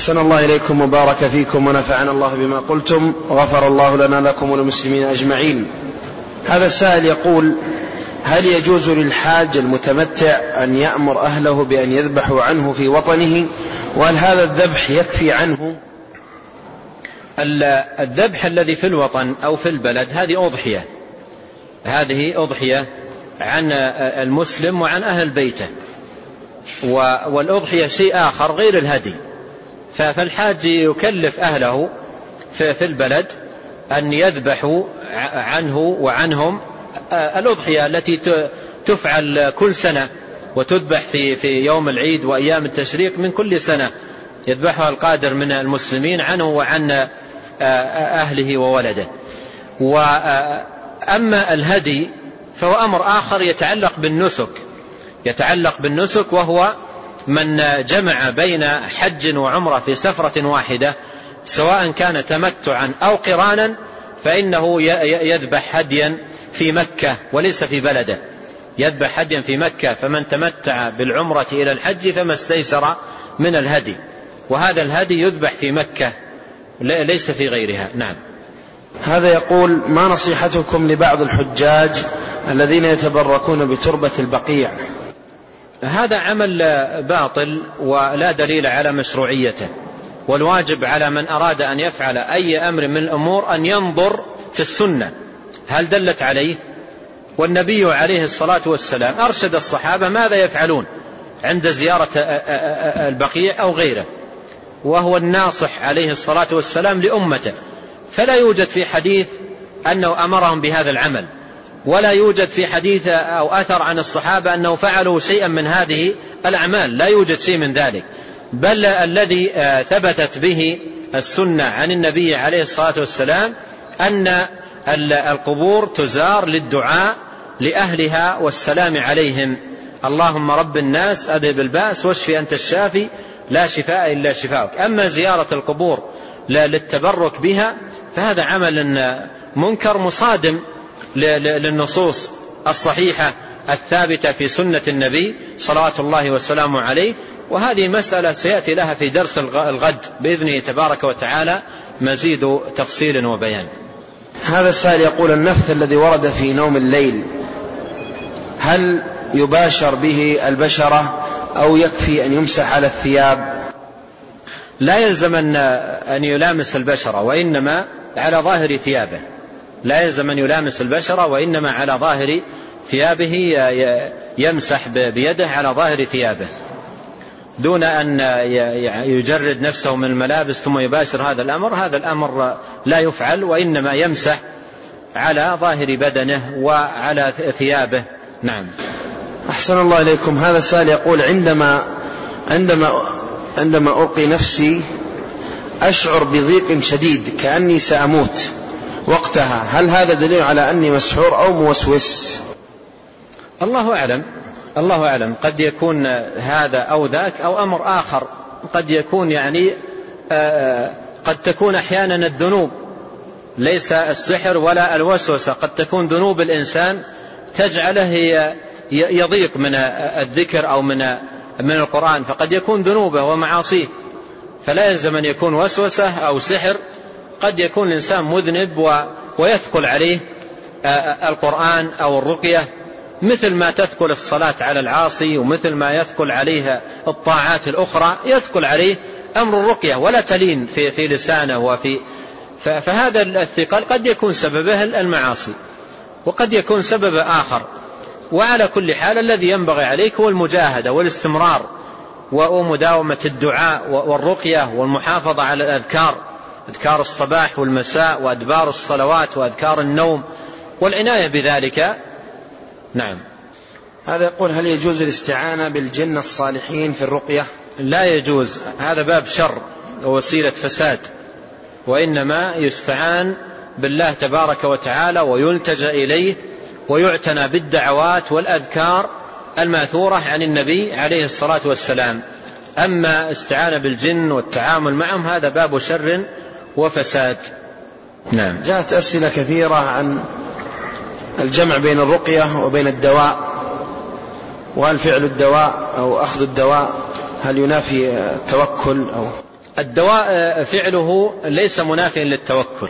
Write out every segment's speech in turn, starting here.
أحسن الله إليكم وبارك فيكم ونفعنا الله بما قلتم وغفر الله لنا لكم وللمسلمين أجمعين. هذا السائل يقول هل يجوز للحاج المتمتع أن يأمر أهله بأن يذبحوا عنه في وطنه؟ وهل هذا الذبح يكفي عنه؟ الذبح الذي في الوطن أو في البلد هذه أضحية. هذه أضحية عن المسلم وعن أهل بيته. والأضحية شيء آخر غير الهدي. فالحاج يكلف أهله في البلد أن يذبحوا عنه وعنهم الأضحية التي تفعل كل سنة وتذبح في في يوم العيد وأيام التشريق من كل سنة. يذبحها القادر من المسلمين عنه وعن أهله وولده. وأما الهدي فهو أمر آخر يتعلق بالنسك. يتعلق بالنسك وهو من جمع بين حج وعمرة في سفرة واحدة سواء كان تمتعا أو قرانا فإنه يذبح هديا في مكة وليس في بلده. يذبح هديا في مكة فمن تمتع بالعمرة إلى الحج فما استيسر من الهدي. وهذا الهدي يذبح في مكة ليس في غيرها. نعم. هذا يقول ما نصيحتكم لبعض الحجاج الذين يتبركون بتربة البقيع؟ هذا عمل باطل ولا دليل على مشروعيته والواجب على من أراد أن يفعل أي أمر من الأمور أن ينظر في السنة. هل دلت عليه؟ والنبي عليه الصلاة والسلام أرشد الصحابة ماذا يفعلون عند زيارة البقيع أو غيره وهو الناصح عليه الصلاة والسلام لأمته. فلا يوجد في حديث أنه أمرهم بهذا العمل. ولا يوجد في حديث أو أثر عن الصحابة أنه فعلوا شيئا من هذه الأعمال. لا يوجد شيء من ذلك. بل الذي ثبتت به السنة عن النبي عليه الصلاة والسلام أن القبور تزار للدعاء لأهلها والسلام عليهم. اللهم رب الناس أذهب البأس واشفي أنت الشافي لا شفاء إلا شفاءك أما زيارة القبور للتبرك بها فهذا عمل منكر مصادم. للنصوص الصحيحة الثابتة في سنة النبي صلوات الله وسلامه عليه. وهذه مسألة سيأتي لها في درس الغد بإذنه تبارك وتعالى مزيد تفصيل وبيان. هذا السائل يقول النفث الذي ورد في نوم الليل هل يباشر به البشرة أو يكفي أن يمسح على الثياب؟ لا يلزم أن يلامس البشرة وإنما على ظاهر ثيابه. لا يلزم أن يلامس البشرة وإنما على ظاهر ثيابه يمسح بيده على ظاهر ثيابه. دون أن يجرد نفسه من الملابس ثم يباشر هذا الأمر هذا الأمر لا يفعل وإنما يمسح على ظاهر بدنه وعلى ثيابه. نعم. أحسن الله إليكم. هذا السائل يقول عندما عندما عندما ألقي نفسي أشعر بضيق شديد كأني سأموت. وقتها. هل هذا دليل على أني مسحور أو موسوس؟ الله أعلم. الله أعلم. قد يكون هذا أو ذاك أو أمر آخر. قد يكون يعني قد تكون أحيانا الذنوب. ليس السحر ولا الوسوسة. قد تكون ذنوب الإنسان تجعله يضيق من الذكر أو من من القرآن. فقد يكون ذنوبه ومعاصيه. فلا يلزم أن يكون وسوسة أو سحر. قد يكون الإنسان مذنب ويثقل عليه القرآن أو الرقية مثل ما تثقل الصلاة على العاصي ومثل ما يثقل عليه الطاعات الأخرى يثقل عليه أمر الرقية ولا تلين في, في لسانه وفي فهذا الثقل قد يكون سببه المعاصي وقد يكون سبب آخر وعلى كل حال الذي ينبغي عليك هو المجاهدة والاستمرار ومداومة الدعاء والرقية والمحافظة على الأذكار. أذكار الصباح والمساء وأدبار الصلوات وأذكار النوم والعناية بذلك. نعم. هذا يقول هل يجوز الاستعانة بالجن الصالحين في الرقية؟ لا يجوز. هذا باب شر ووسيلة فساد. وإنما يستعان بالله تبارك وتعالى ويلتجأ إليه ويعتنى بالدعوات والأذكار الماثورة عن النبي عليه الصلاة والسلام. أما استعانة بالجن والتعامل معهم هذا باب شر وفساد. نعم. جاءت أسئلة كثيرة عن الجمع بين الرقية وبين الدواء وهل فعل الدواء أو أخذ الدواء هل ينافي التوكل أو الدواء فعله ليس منافيا للتوكل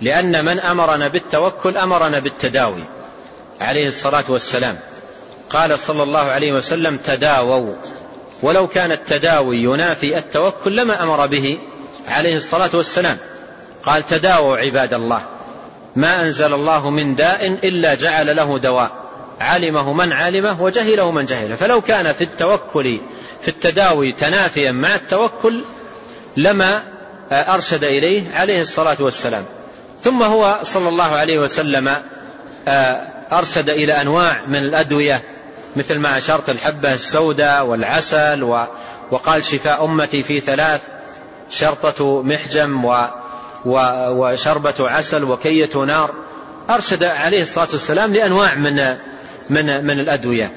لأن من أمرنا بالتوكل أمرنا بالتداوي عليه الصلاة والسلام. قال صلى الله عليه وسلم تداووا ولو كان التداوي ينافي التوكل لما أمر به. عليه الصلاة والسلام. قال تداووا عباد الله. ما أنزل الله من داء إلا جعل له دواء. علمه من علمه وجهله من جهله. فلو كان في التوكل في التداوي تنافيا مع التوكل لما أرشد إليه عليه الصلاة والسلام. ثم هو صلى الله عليه وسلم أرشد إلى أنواع من الأدوية مثل ما أشرت الحبة السوداء والعسل وقال شفاء أمتي في ثلاث. شرطة محجم وشربة عسل وكية نار. أرشد عليه الصلاة والسلام لأنواع من من من الأدوية.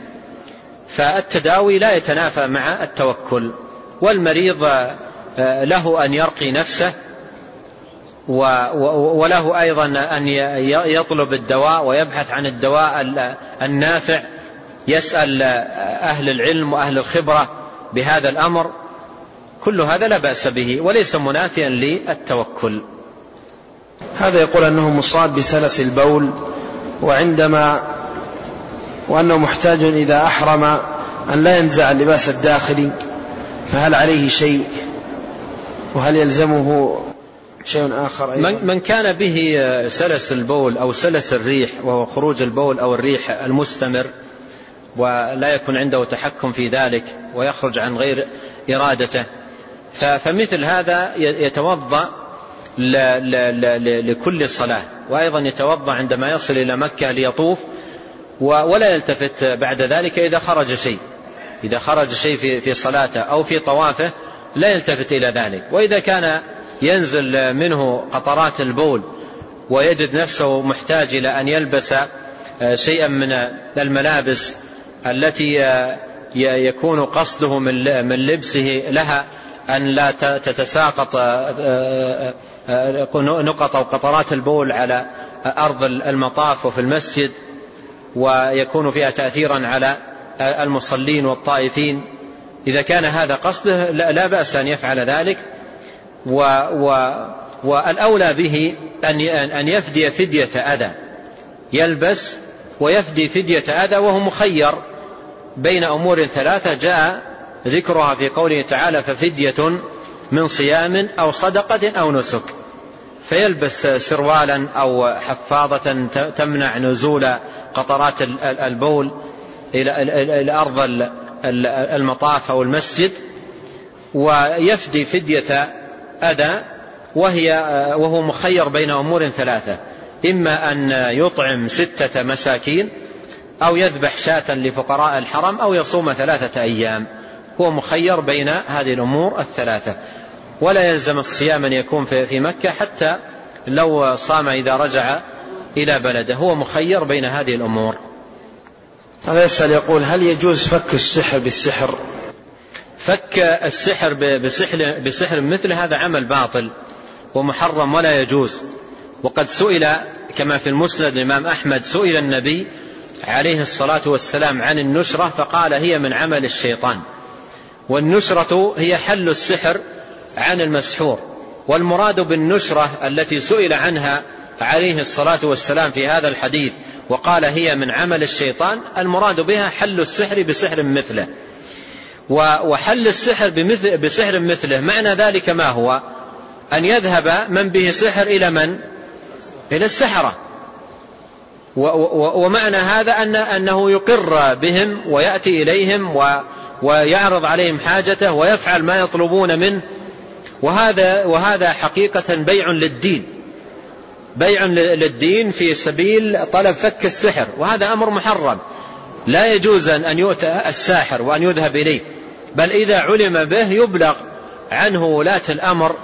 فالتداوي لا يتنافى مع التوكل. والمريض له أن يرقي نفسه وله أيضا أن يطلب الدواء ويبحث عن الدواء النافع. يسأل أهل العلم وأهل الخبرة بهذا الأمر. كل هذا لا بأس به وليس منافيا للتوكل. هذا يقول أنه مصاب بسلس البول وعندما وأنه محتاج إذا أحرم أن لا ينزع اللباس الداخلي فهل عليه شيء؟ وهل يلزمه شيء آخر أيضا؟ من كان به سلس البول أو سلس الريح وهو خروج البول أو الريح المستمر ولا يكون عنده تحكم في ذلك ويخرج عن غير إرادته فمثل هذا يتوضأ لكل صلاة وأيضا يتوضأ عندما يصل إلى مكة ليطوف ولا يلتفت بعد ذلك إذا خرج شيء. إذا خرج شيء في صلاته أو في طوافه لا يلتفت إلى ذلك. وإذا كان ينزل منه قطرات البول ويجد نفسه محتاج إلى أن يلبس شيئا من الملابس التي يكون قصده من لبسه لها أن لا تتساقط نقط أو قطرات البول على أرض المطاف وفي المسجد ويكون فيها تأثيرا على المصلين والطائفين. إذا كان هذا قصده لا بأس أن يفعل ذلك. و و والأولى به أن يفدي فدية أذى. يلبس ويفدي فدية أذى وهو مخير بين أمور ثلاثة. جاء ذكرها في قوله تعالى ففدية من صيام أو صدقة أو نسك. فيلبس سروالا أو حفاضة تمنع نزول قطرات البول إلى أرض المطاف أو المسجد. ويفدي فدية أذى وهي وهو مخير بين أمور ثلاثة. إما أن يطعم ستة مساكين أو يذبح شاة لفقراء الحرم أو يصوم ثلاثة أيام. هو مخير بين هذه الأمور الثلاثة. ولا يلزم الصيام أن يكون في مكة حتى لو صام إذا رجع إلى بلده. هو مخير بين هذه الأمور. هذا يسأل يقول هل يجوز فك السحر بالسحر؟ فك السحر بسحر, بسحر مثل هذا عمل باطل ومحرم ولا يجوز. وقد سئل كما في المسند الإمام أحمد سئل النبي عليه الصلاة والسلام عن النشرة فقال هي من عمل الشيطان. والنشرة هي حل السحر عن المسحور والمراد بالنشرة التي سئل عنها عليه الصلاة والسلام في هذا الحديث وقال هي من عمل الشيطان المراد بها حل السحر بسحر مثله. وحل السحر بمثل بسحر مثله معنى ذلك ما هو؟ أن يذهب من به سحر إلى من؟ إلى السحرة. ومعنى هذا أن أنه يقر بهم ويأتي إليهم ويعرض عليهم حاجته ويفعل ما يطلبون منه. وهذا وهذا حقيقة بيع للدين. بيع للدين في سبيل طلب فك السحر. وهذا أمر محرم. لا يجوز أن يؤتى الساحر وأن يذهب إليه. بل إذا علم به يبلغ عنه ولاة الأمر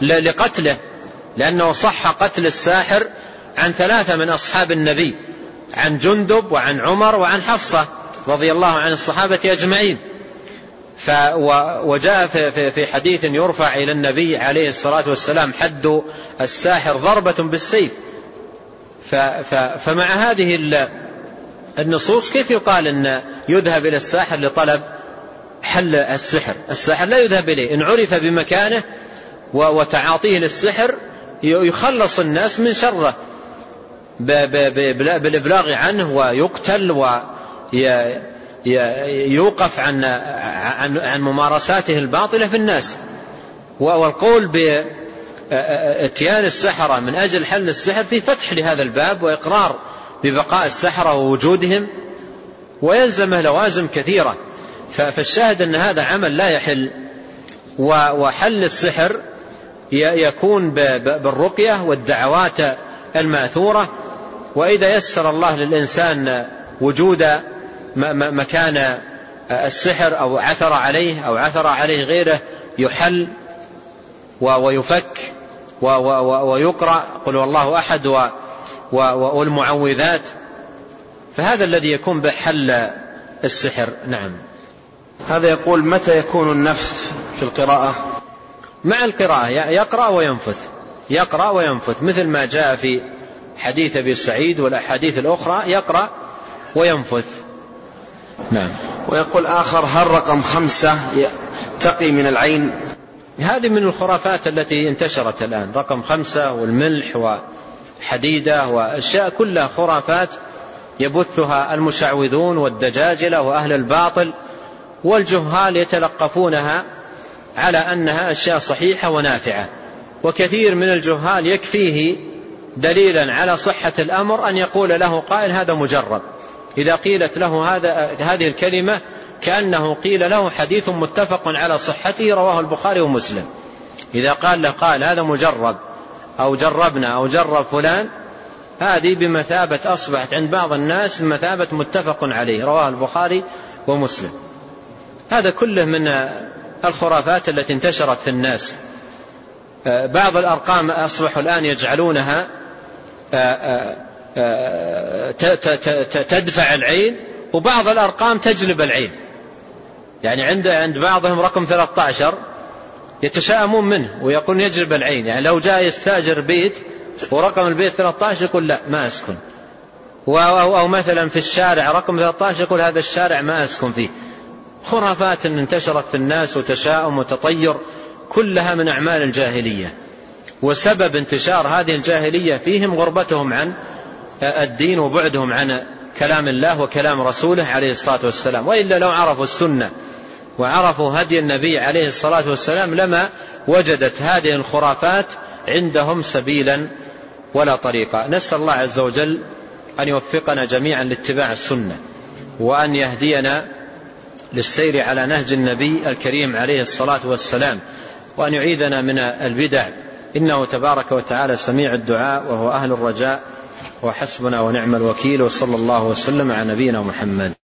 لقتله. لأنه صح قتل الساحر عن ثلاثة من أصحاب النبي. عن جندب وعن عمر وعن حفصة رضي الله عن الصحابة أجمعين. وجاء في حديث يرفع إلى النبي عليه الصلاة والسلام حد الساحر ضربة بالسيف. فمع هذه النصوص كيف يقال أن يذهب إلى الساحر لطلب حل السحر؟ السحر لا يذهب إليه. إن عرف بمكانه وتعاطيه للسحر يخلص الناس من شره. بالإبلاغ عنه ويقتل ويوقف عن عن عن ممارساته الباطلة في الناس. والقول باتيان السحرة من أجل حل السحر في فتح لهذا الباب وإقرار ببقاء السحرة ووجودهم ويلزمه لوازم كثيرة. فالشاهد أن هذا عمل لا يحل وحل السحر يكون بالرقية والدعوات المأثورة. وإذا يسر الله للإنسان وجود مكان السحر أو عثر عليه أو عثر عليه غيره يحل ويفك ويقرأ قل والله أحد والمعوذات فهذا الذي يكون بحل السحر نعم. هذا يقول متى يكون النفث في القراءة؟ مع القراءة يقرأ وينفث يقرأ وينفث مثل ما جاء في حديث أبي سعيد والأحاديث الأخرى يقرأ وينفث. نعم. ويقول آخر هل رقم خمسة تقي من العين؟ هذه من الخرافات التي انتشرت الآن. رقم خمسة والملح وحديدة وأشياء كلها خرافات يبثها المشعوذون والدجاجلة وأهل الباطل والجهال يتلقفونها على أنها أشياء صحيحة ونافعة. وكثير من الجهال يكفيه دليلا على صحة الأمر أن يقول له قائل هذا مجرب. إذا قيلت له هذا هذه الكلمة كأنه قيل له حديث متفق على صحته رواه البخاري ومسلم. إذا قال له قال هذا مجرب أو جربنا أو جرب فلان هذه بمثابة أصبحت عند بعض الناس بمثابة متفق عليه رواه البخاري ومسلم. هذا كله من الخرافات التي انتشرت في الناس. بعض الأرقام أصبحوا الآن يجعلونها تدفع العين وبعض الأرقام تجلب العين. يعني عند عند بعضهم رقم 13 يتشائمون منه ويقولون يجلب العين. يعني لو جاء يستاجر بيت ورقم البيت 13 يقول لا ما أسكن. أو مثلا في الشارع رقم 13 يقول هذا الشارع ما أسكن فيه. خرافات انتشرت في الناس وتشاؤم وتطير كلها من أعمال الجاهلية. وسبب انتشار هذه الجاهلية فيهم غربتهم عن الدين وبعدهم عن كلام الله وكلام رسوله عليه الصلاة والسلام. وإلا لو عرفوا السنة وعرفوا هدي النبي عليه الصلاة والسلام لما وجدت هذه الخرافات عندهم سبيلا ولا طريقا. نسأل الله عز وجل أن يوفقنا جميعا لاتباع السنة وأن يهدينا للسير على نهج النبي الكريم عليه الصلاة والسلام وأن يعيذنا من البدع. إنه تبارك وتعالى سميع الدعاء وهو أهل الرجاء. وحسبنا ونعم الوكيل وصلى الله وسلم على نبينا محمد.